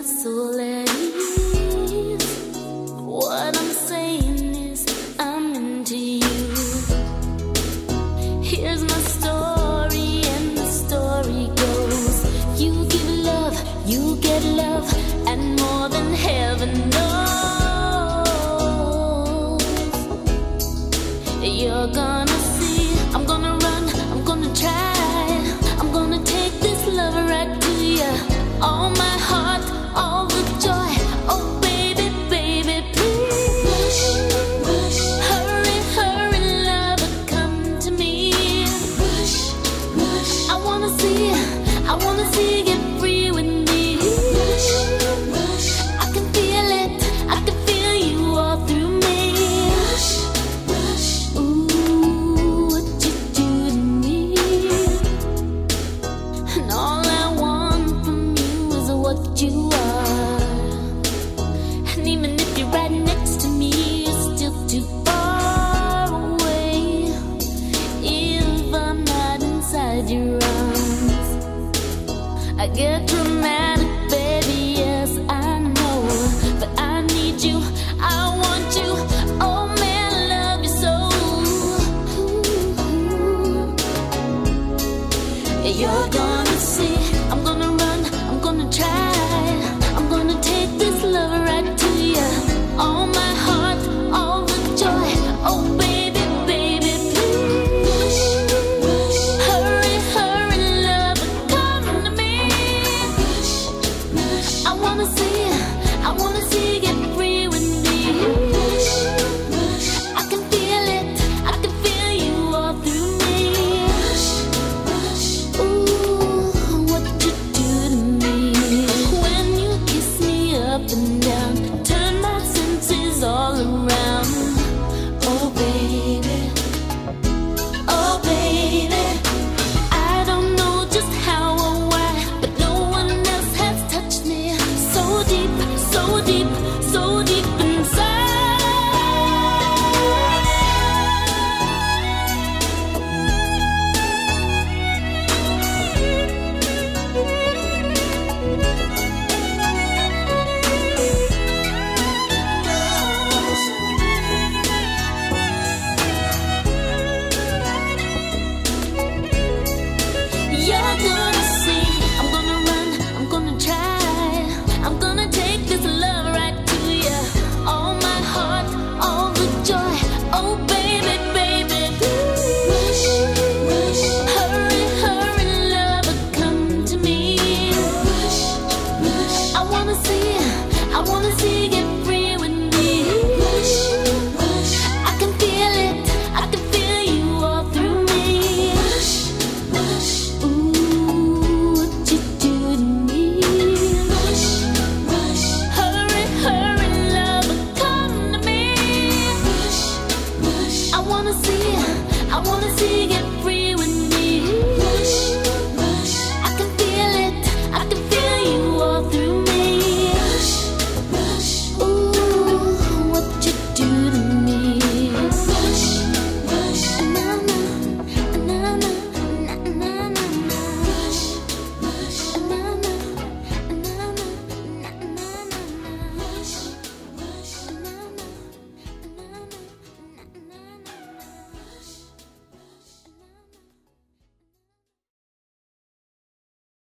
my soul at ease. What I'm saying is, I'm into you. Here's my story, and the story goes You give love, you get love, and more than heaven knows. You're gonna see, I'm gonna run, I'm gonna try. I'm gonna take this love right to you. All my heart, all the joy. Oh, I get dramatic, baby. Yes, I know, but I need you. I want you. Oh man, I love you so. You're gonna see. I'm gonna run.